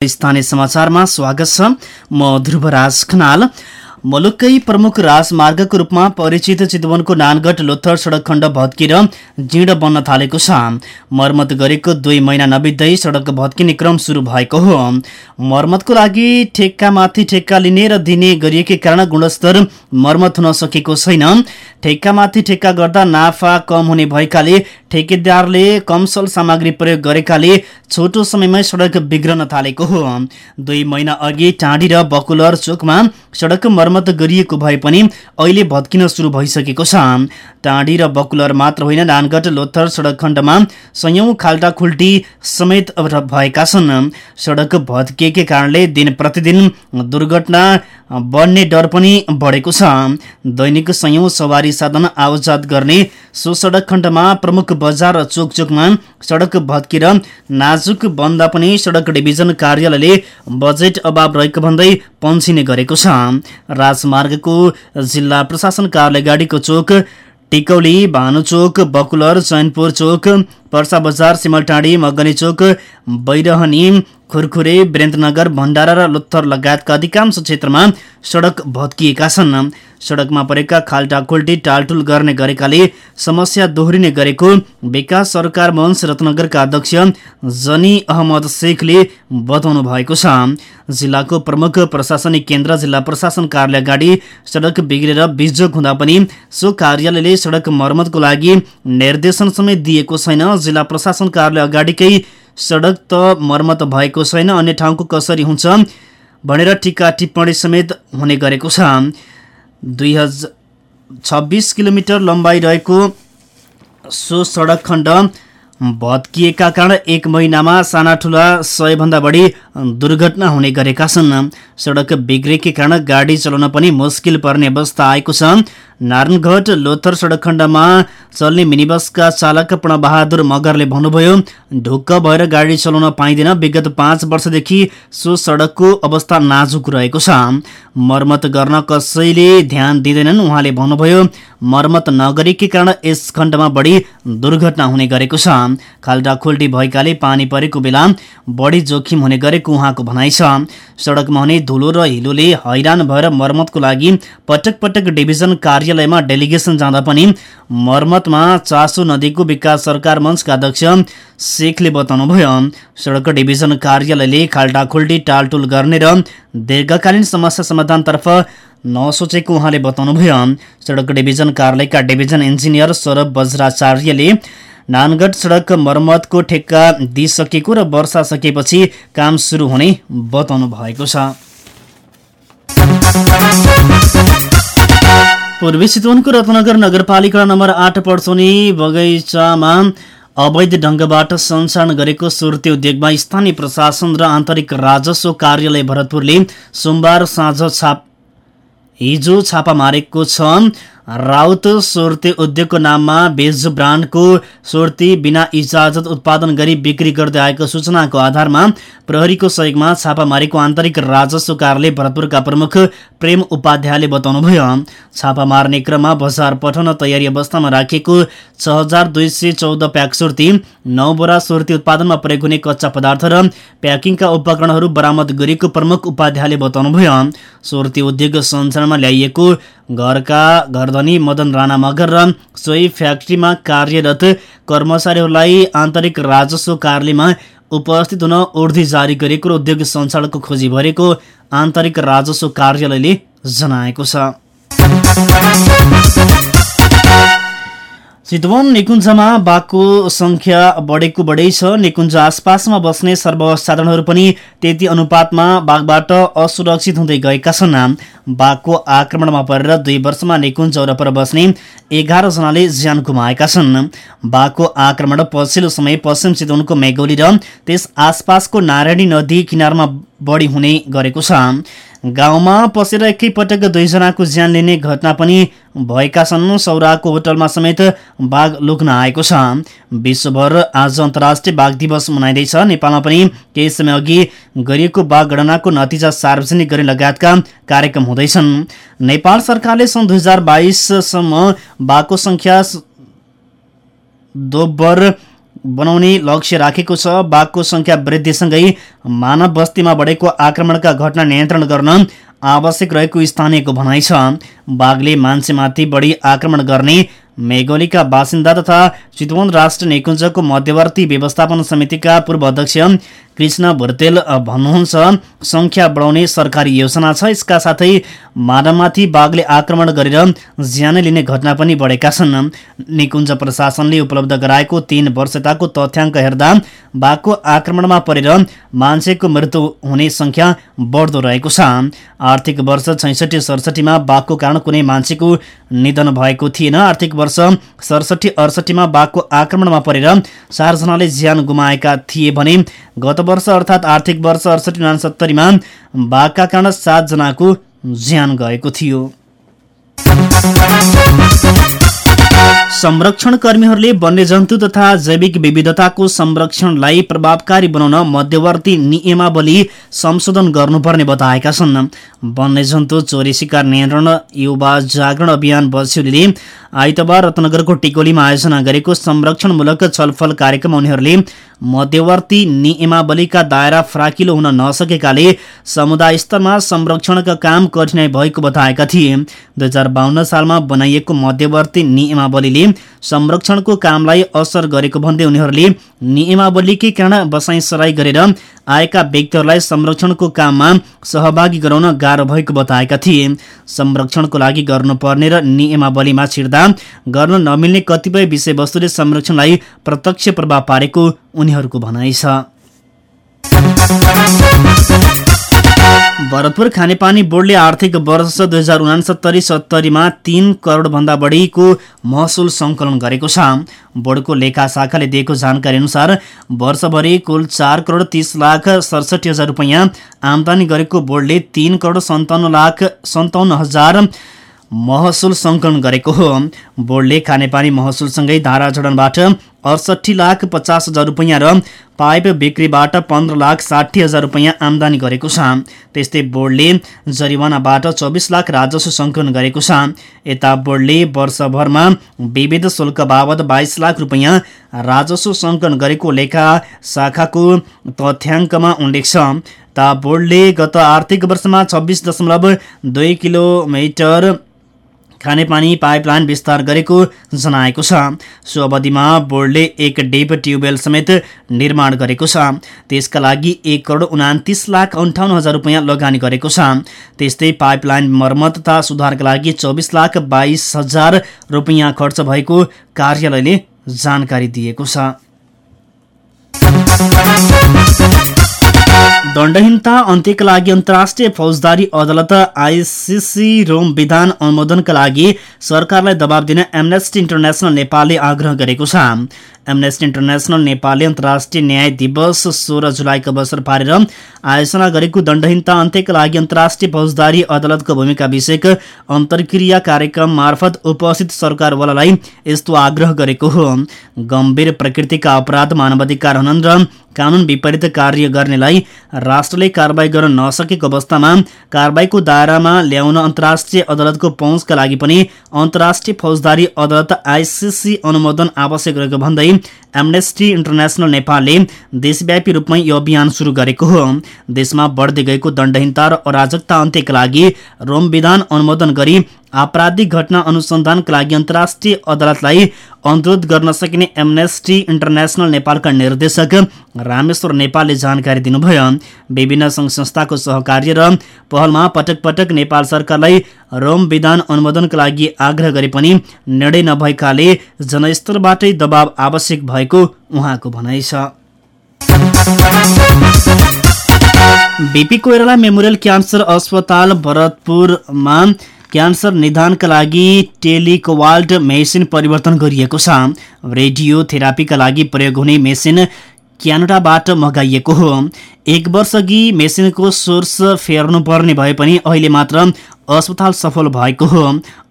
स्थानीय समाचारमा स्वागत छ। म ध्रुवराज खनाल। मुलुककै प्रमुख राजमार्गको रूपमा परिचित चितवनको नानगढ लोथर सडक खण्ड भत्किएर जीर्ण बन्न थालेको छ। मर्मत गरेको दुई महिना नबित्दै सडक भत्किने क्रम सुरु भएको हो। मर्मतको लागि ठेक्कामाथि ठेक्का लिने र दिने गरिएकै कारण गुणस्तर मर्मत हुन सकेको छैन। ठेक्कामाथि ठेक्का गर्दा नाफा कम हुने भएकाले ठेकेदारले कमसल सामग्री प्रयोग गरेकाले छोटो समयमै सडक बिग्रन थालेको हो। दुई महिना अघि टाँडी र बकुलर चोकमा सडक गरिएको भए पनि अहिले भत्किन सुरु भइसकेको छ। टाँडी र बकुलर मात्र होइन नानगढ लोथर सडक खण्डमा सयौं खाल्टा खुल्टी समेत भएका छन्। सडक भत्किएकै कारणले दिन प्रतिदिन दुर्घटना बढ्ने डर पनि बढेको छ। दैनिक सयौं सवारी साधन आवजात गर्ने सो सडक खण्डमा प्रमुख बजार र चोक चोकमा सडक भत्किएर नाजुक बन्दा पनि सडक डिभिजन कार्यालयले बजेट अभाव रहेको भन्दै पन्सिने गरेको छ। राजमार्गको जिल्ला प्रशासन कार्यालय गाडीको चोक टिकौली भानुचोक बकुलर चैनपुर चोक पर्सा बजार सिमलटाँडी मगनी चोक बैरहनी खुरखुरे वीरेन्द्रनगर भण्डारा र लुत्थर लगायतका अधिकांश क्षेत्रमा सडक भत्किएका छन्। सडकमा परेका खाल्टा खुल्टी टालटुल गर्ने गरेकाले समस्या दोहोरिने गरेको विकास सरकार मञ्च रत्नगरका अध्यक्ष जनी अहमद शेखले बताउनु भएको छ। जिल्लाको प्रमुख प्रशासनिक केन्द्र जिल्ला प्रशासन कार्यालय गाडी सडक बिग्रेर बिजोग हुँदा पनि सो कार्यालयले सडक मर्मतको लागि निर्देशन समेत दिएको छैन जिल्ला प्रशासन कार्यालय अगाडिकै सडक त मर्मत भएको छैन अन्य ठाउँको कसरी हुन्छ भनेर टिका टिप्पणी समेत हुने गरेको छ। दुई हजार छब्बिस किलोमिटर लम्बाइ रहेको सो सडक खण्ड भत्किएका कारण एक महिनामा साना ठुला सयभन्दा बढी दुर्घटना हुने गरेका छन्। सडक बिग्रेकै कारण गाडी चलाउन पनि मुस्किल पर्ने अवस्था आएको छ। नारायणघट लोथर सडक खण्डमा चल्ने मिनी बसका चालक प्रणबहादुर मगरले भन्नुभयो ढुक्क भएर गाडी चलाउन पाइँदैन। विगत पाँच वर्षदेखि सो सडकको अवस्था नाजुक रहेको छ। मर्मत गर्न कसैले ध्यान दिँदैनन्। उहाँले भन्नुभयो मर्मत नगरेकै कारण यस खण्डमा बढी दुर्घटना हुने गरेको छ। खाल्डा खुल्टी भएकाले पानी परेको बेला बढी जोखिम हुने गरेको उहाँको भनाइ छ। सडकमा हुने धुलो र हिलोले हैरान भएर मर्मतको लागि पटक पटक डिभिजन कार्यालयमा डेलिगेसन जाँदा पनि मर्मतमा चासो नदीको विकास सरकार मञ्चका अध्यक्ष शेखले बताउनुभयो सडक डिभिजन कार्यालयले खाल्टा खुल्टी टालटुल गर्ने र दीर्घकालीन समस्या समाधानतर्फ नसोचेको उहाँले बताउनुभयो सडक डिभिजन कार्यालयका डिभिजन इन्जिनियर सौरभ वज्राचार्यले नानगढ सडक मर्मतको ठेक्का दिइसकेको र वर्षा सकेपछि काम सुरु हुने बताउनु भएको छ। पूर्वी चितवनको रत्नगर नगरपालिका नम्बर आठ पर्सोनी बगैँचामा अवैध ढङ्गबाट सञ्चालन गरेको सुर्ती उद्योगमा स्थानीय प्रशासन र आन्तरिक राजस्व कार्यालय भरतपुरले सोमबार साँझ छाप हिजो छापा मारेको छ। राउत सुर्ती उद्योगको नाममा बेज ब्रान्डको सुर्ती बिना इजाजत उत्पादन गरी बिक्री गर्दै आएको सूचनाको आधारमा प्रहरीको सहयोगमा छापा मारेको आन्तरिक राजस्व कार्यालय भरतपुरका प्रमुख प्रेम उपाध्यायले बताउनुभयो। छापा मार्ने क्रममा बजार पठाउन तयारी अवस्थामा राखिएको छ प्याक सुर्ती नौ बोरा सुर्ती उत्पादनमा प्रयोग हुने कच्चा पदार्थ र प्याकिङका उपकरणहरू बरामद गरिएको प्रमुख उपाध्यायले बताउनुभयो। सुर्ती उद्योग सञ्चालनमा ल्याइएको घरका घरधनी मदन राणा मगर र सोही फ्याक्ट्रीमा कार्यरत कर्मचारीहरूलाई आन्तरिक राजस्व कार्यालयमा उपस्थित हुन उर्दी जारी गरेको र उद्योग सञ्चालकको खोजी भरेको आन्तरिक राजस्व कार्यालयले जनाएको छ। चितवन निकुञ्जमा बाघको संख्या बढेको बढै छ। निकुञ्ज आसपासमा बस्ने सर्वसाधारणहरू पनि त्यति अनुपातमा बाघबाट असुरक्षित हुँदै गएका छन्। बाघको आक्रमणमा परेर दुई वर्षमा निकुञ्ज वरपर बस्ने एघारजनाले ज्यान गुमाएका छन्। बाघको आक्रमण पछिल्लो समय पश्चिम चितवनको मेगौली र त्यस आसपासको नारायणी नदी किनारमा बढी हुने गरेको छ। गाउँमा पसेर एकैपटक दुईजनाको ज्यान लिने घटना पनि भएका छन्। सौराको होटलमा समेत बाघ लुक्न आएको छ। विश्वभर आज अन्तर्राष्ट्रिय बाघ दिवस मनाइँदैछ। नेपालमा पनि केही समय अघि गरिएको बाघ गणनाको नतिजा सार्वजनिक गर्ने लगायतका कार्यक्रम हुँदैछन्। नेपाल सरकारले सन् दुई हजार बाघको सङ्ख्या दोब्बर बनाउने लक्ष्य राखेको छ। बाघको संख्या वृद्धिसँगै मानव बस्तीमा बढेको आक्रमणका घटना नियन्त्रण गर्न आवश्यक रहेको स्थानीयको भनाइ छ। बाघले मान्छेमाथि बढी आक्रमण गर्ने मेघोलीका बासिन्दा तथा चितवन राष्ट्र निकुञ्जको मध्यवर्ती व्यवस्थापन समितिका पूर्व अध्यक्ष कृष्ण भुर्तेल भन्नुहुन्छ संख्या बढाउने सरकारी योजना छ। यसका साथै मानवमाथि बाघले आक्रमण गरेर ज्यानै लिने घटना पनि बढेका छन्। निकुञ्ज प्रशासनले उपलब्ध गराएको तीन वर्षताको तथ्याङ्क हेर्दा बाघको आक्रमणमा परेर मान्छेको मृत्यु हुने संख्या बढ्दो रहेको छ। आर्थिक वर्ष छैसठी सडसठीमा बाघको कारण कुनै मान्छेको निधन भएको थिएन। आर्थिक वर्ष सडसठी अडसठीमा बाघको आक्रमणमा परेर चारजनाले ज्यान गुमाएका थिए भने गत वर्ष अर्थात् आर्थिक वर्ष अडसठी उनासत्तरीमा बाघका कारण सातजनाको ज्यान गएको थियो। संरक्षण कर्मीहरूले वन्यजन्तु तथा जैविक विविधताको संरक्षणलाई प्रभावकारी बनाउन मध्यवर्ती नियमावली संशोधन गर्नुपर्ने बताएका छन्। वन्यजन्तु चोरी शिकार नियन्त्रण युवा जागरण अभियान बस्यौलीले आइतबार रत्नगरको टिकोलीमा आयोजना गरेको संरक्षणमूलक छलफल कार्यक्रम उनीहरूले मध्यवर्ती नियमावलीका दायरा फ्राकिलो हुन नसकेकाले समुदाय स्तरमा संरक्षणका काम कठिनाई भएको बताएका थिए। दुई हजार सालमा बनाइएको मध्यवर्ती नियमावलीले संरक्षणको कामलाई असर गरेको भन्दै उनीहरूले नियमावलीकै कारण बसाइसराई गरेर आएका व्यक्तिहरूलाई संरक्षणको काममा सहभागी गराउन गाह्रो भएको बताएका थिए। संरक्षणको लागि गर्नुपर्ने र नियमावलीमा छिर्दा गर्न नमिल्ने कतिपय विषयवस्तुले संरक्षणलाई प्रत्यक्ष प्रभाव पारेको उनीहरूको भनाइ छ। भरतपुर खानेपानी बोर्डले आर्थिक वर्ष दुई हजार उनासत्तरी सत्तरीमा तीन करोडभन्दा बढीको महसुल सङ्कलन गरेको छ। बोर्डको लेखा शाखाले दिएको जानकारी अनुसार वर्षभरि कुल चार करोड तिस लाख सडसठी हजार रुपियाँ आमदानी गरेको बोर्डले तीन करोड सन्ताउन्न लाख सन्ताउन्न हजार महसुल सङ्कलन गरेको हो। बोर्डले खानेपानी महसुलसँगै धारा जडनबाट अडसठी लाख पचास हजार रुपियाँ र पाइप बिक्रीबाट पन्ध्र लाख साठी हजार रुपियाँ आमदानी गरेको छ। त्यस्तै बोर्डले जरिवानाबाट चौबिस लाख राजस्व सङ्कलन गरेको छ। यता बोर्डले वर्षभरमा विविध शुल्क बाबत बाइस लाख रुपियाँ राजस्व सङ्कलन गरेको लेखा शाखाको तथ्याङ्कमा उल्लेख छ। ता बोर्डले गत आर्थिक वर्षमा छब्बिस दशमलव दुई किलोमिटर खानेपानी पाइपलाइन विस्तार गरेको जनाएको छ। सो अवधिमा बोर्डले एक डेप ट्युबवेल समेत निर्माण गरेको छ। त्यसका लागि एक करोड उनातिस लाख अन्ठाउन्न हजार रुपियाँ लगानी गरेको छ। त्यस्तै पाइपलाइन मर्मत तथा सुधारका लागि चौबिस लाख बाइस हजार रुपियाँ खर्च भएको कार्यालयले जानकारी दिएको छ। दण्डहीनता अन्त्यका लागि अन्तर्राष्ट्रिय फौजदारी अदालत आइसिसी रोम विधान अनुमोदनका लागि सरकारलाई दबाव दिन एमनेस्टी इन्टरनेसनल नेपालले आग्रह गरेको छ। एमनेस्टी इन्टरनेसनल नेपालले अन्तर्राष्ट्रिय न्याय दिवस सोह्र जुलाईको अवसर पारेर आयोजना गरेको दण्डहीनता अन्त्यका लागि अन्तर्राष्ट्रिय फौजदारी अदालतको भूमिका विषयक अन्तर्क्रिया कार्यक्रम मार्फत उपस्थित सरकारवालालाई यस्तो आग्रह गरेको हो। गम्भीर प्रकृतिका अपराध मानवाधिकार हनन र कानून विपरीत कार्य गर्नेलाई राष्ट्रले कारवाही गर्न नसकेको अवस्थामा कारवाहीको दायरामा ल्याउन अन्तर्राष्ट्रिय अदालतको पहुँचका लागि पनि अन्तर्राष्ट्रिय फौजदारी अदालत आइसिसी अनुमोदन आवश्यक रहेको भन्दै एमनेस्टी इन्टरनेसनल नेपालले देशव्यापी रूपमा यो अभियान सुरु गरेको हो। देशमा बढ्दै गएको दण्डहीनता र अराजकता अन्त्यका लागि रोम विधान अनुमोदन गरी आपराधिक घटना अनुसन्धानका लागि अन्तर्राष्ट्रिय अदालतलाई अनुरोध गर्न सकिने एमनेस्टी इन्टरनेसनल नेपालका निर्देशक रामेश्वर नेपालले जानकारी दिनुभयो। विभिन्न सङ्घ संस्थाको सहकार्य र पहलमा पटक पटक नेपाल सरकारलाई रोम विधान अनुमोदनका लागि आग्रह गरे पनि निर्णय नभएकाले जनस्तरबाटै दबाव आवश्यक भएको उहाँको भनाइ छ। बिपी कोइराला मेमोरियल क्यान्सर अस्पताल भरतपुरमा क्यान्सर निदानका लागि टेलिकोवाल्ड मेसिन परिवर्तन गरिएको छ। रेडियोथेरापीका लागि प्रयोग हुने मेसिन क्यानाडाबाट मगाइएको हो। एक वर्ष अघि मेसिनको सोर्स फेर्नुपर्ने भए पनि अहिले मात्र अस्पताल सफल भएको हो।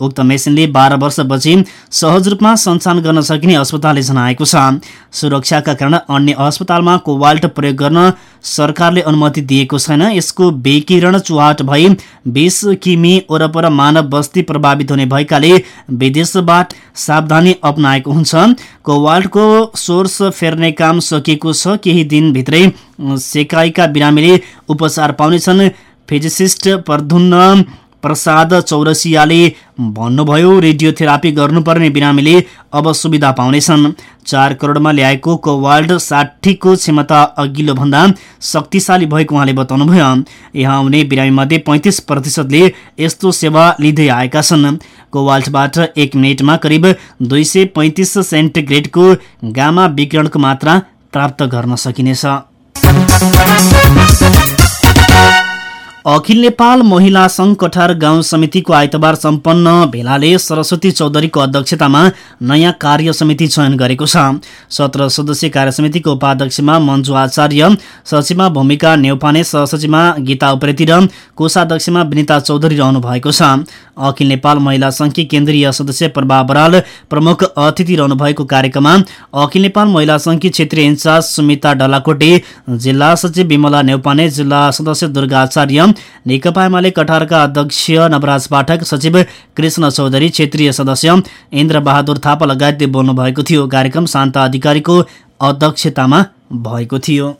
उक्त मेसिनले बाह्र वर्षपछि सहज रूपमा सञ्चालन गर्न सकिने अस्पतालले जनाएको छ। सुरक्षाका कारण अन्य अस्पतालमा कोवाल्ट प्रयोग गर्न सरकारले अनुमति दिएको छैन। यसको विकिरण चुहाट भई बिस किमी वरपर मानव बस्ती प्रभावित हुने भएकाले विदेशबाट सावधानी अप्नाएको हुन्छ। कोवाल्टको सोर्स फेर्ने काम सकिएको छ। केही दिनभित्रै सेकाइका बिरामीले उपचार पाउनेछन्। फिजिसिस्ट प्रधुन्न प्रसाद चौरसियाले भन्नुभयो रेडियोथेरापी गर्नुपर्ने बिरामीले अब सुविधा पाउनेछन्। चार करोडमा ल्याएको कोवाल्ड साठीको क्षमता अघिल्लो भन्दा शक्तिशाली भएको उहाँले बताउनुभयो। यहाँ आउने बिरामीमध्ये पैँतिस प्रतिशतले यस्तो सेवा लिँदै आएका छन्। कोवाल्टबाट एक मिनटमा करिब दुई सय सेन्टिग्रेडको गामा विकिरणको मात्रा प्राप्त गर्न सकिनेछ। Thank you. अखिल नेपाल महिला संघ कठार गाउँ समितिको आइतबार सम्पन्न भेलाले सरस्वती चौधरीको अध्यक्षतामा नयाँ कार्य समिति चयन गरेको छ। सत्र सदस्यीय कार्य समितिको उपाध्यक्षमा मन्जु आचार्य सचिवमा भूमिका नेौपाने सहसचिवमा गीता उप्रेती र कोषाध्यक्षमा विनिता चौधरी रहनु भएको छ। अखिल नेपाल महिला संघकी केन्द्रीय सदस्य प्रभा बराल प्रमुख अतिथि रहनु भएको कार्यक्रममा अखिल नेपाल महिला संघकी क्षेत्रीय इन्चार्ज सुमिता डलाकोटे जिल्ला सचिव विमला नेौपाने जिल्ला सदस्य दुर्गा आचार्य नेकपा एमाले कठारका अध्यक्ष नवराज पाठक सचिव कृष्ण चौधरी क्षेत्रीय सदस्य इन्द्र बहादुर थापा लगायतले बोल्नु भएको थियो। कार्यक्रम शान्ता अधिकारीको अध्यक्षतामा भएको थियो।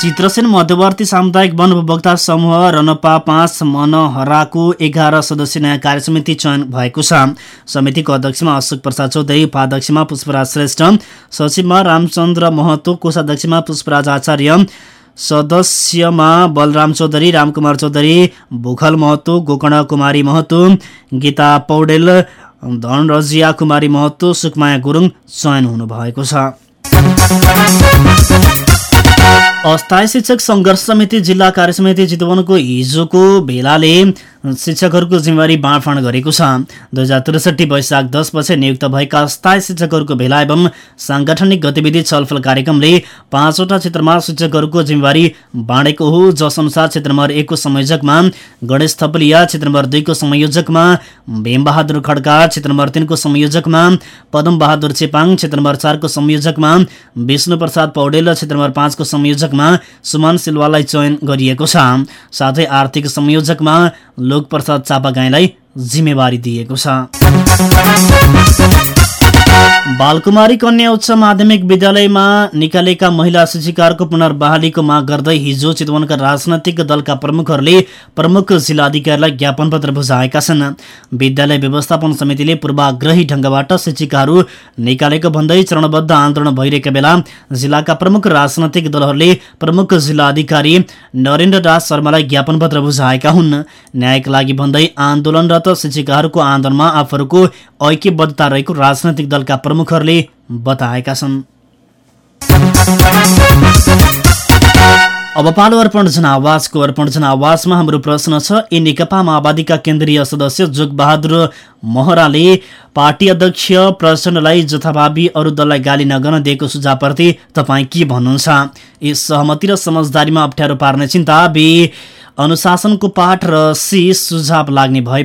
चित्रसेन मध्यवर्ती सामुदायिक वन उपभोक्ता समूह रनपा पाँच मनहराको एघार सदस्य नयाँ कार्यसमिति चयन भएको छ। समितिको अध्यक्षमा अशोक प्रसाद चौधरी उपाध्यक्षमा पुष्पराज श्रेष्ठ सचिवमा रामचन्द्र महतो कोषाध्यक्षमा पुष्पराज आचार्य सदस्यमा बलराम चौधरी रामकुमार चौधरी भूखल महतो गोकर्ण कुमारी महतो गीता पौडेल धनरजिया कुमारी महतो सुकमाया गुरुङ चयन हुनुभएको छ। अस्थायी शिक्षक सङ्घर्ष समिति जिल्ला कार्य समिति चितवनको हिजोको भेलाले शिक्षकहरूको जिम्मेवारी बाँडफाँड गरेको छ। दुई हजार त्रिसठी वैशाख दस पछि नियुक्त भएका स्थायी शिक्षकहरूको भेला एवं साङ्गठनिक गतिविधि छलफल कार्यक्रमले पाँचवटा क्षेत्रमा शिक्षकहरूको जिम्मेवारी बाँडेको हो। जसअनुसार क्षेत्र नम्बर एकको संयोजकमा गणेश थपलिया क्षेत्र नम्बर दुईको संयोजकमा भीमबहादुर खड्का क्षेत्र नम्बर तिनको संयोजकमा पदम बहादुर चेपाङ क्षेत्र नम्बर चारको संयोजकमा विष्णु प्रसाद पौडेल क्षेत्र नम्बर पाँचको संयोजकमा सुमन सिलवालाई चयन गरिएको छ। साथै आर्थिक संयोजकमा लोकप्रसाद चापागाईलाई जिम्मेवारी दिएको छ। बालकुमारी कन्या उच्च माध्यमिक विद्यालयमा निकालेका महिला शिक्षिकाहरूको पुनर्बहालीको माग गर्दै हिजो चितवनका राजनैतिक दलका प्रमुखहरूले प्रमुख जिल्लाधिकारीलाई ज्ञापन पत्र बुझाएका छन्। विद्यालय व्यवस्थापन समितिले पूर्वाग्रही ढङ्गबाट शिक्षिकाहरू निकालेको भन्दै चरणबद्ध आन्दोलन भइरहेका बेला जिल्लाका प्रमुख राजनैतिक दलहरूले प्रमुख जिल्लाधिकारी नरेन्द्र दास शर्मालाई ज्ञापन पत्र बुझाएका हुन्। न्यायका लागि भन्दै आन्दोलनरत शिक्षिकाहरूको आन्दोलनमा आफूहरूको ऐक्यबद्धता रहेको राजनैतिक दलका प्रमुखहरूले बताएका छन्। अब पालो अर्पण जनावासको अर्पण जनावासमा हाम्रो प्रश्न छ ए नेकपा माओवादीका केन्द्रीय सदस्य जोगबहादुर महराले पार्टी अध्यक्ष प्रचण्डलाई जथाभावी अरू दललाई गाली नगर्न दिएको सुझावप्रति तपाईँ के भन्नुहुन्छ? ए सहमति र समझदारीमा अप्ठ्यारो पार्ने चिन्ता बे अनुशासनको पाठ र सी सुझाव लाग्ने भए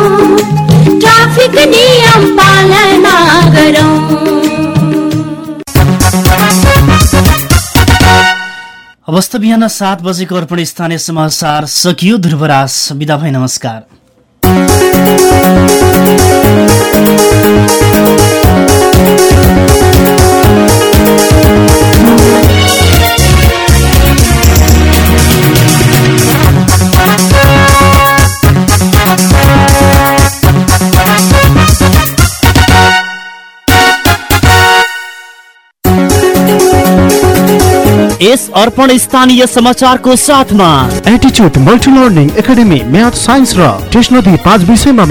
अवस्था बिहान सात बजेको अर्पण स्थानीय समाचार सकियो ध्रुवराज। बिदा भई नमस्कार। अर्पण स्थानीय समाचारको साथमा। एटिच्युड multi learning academy math science र टेक्नोलोजी पाँच विषयमा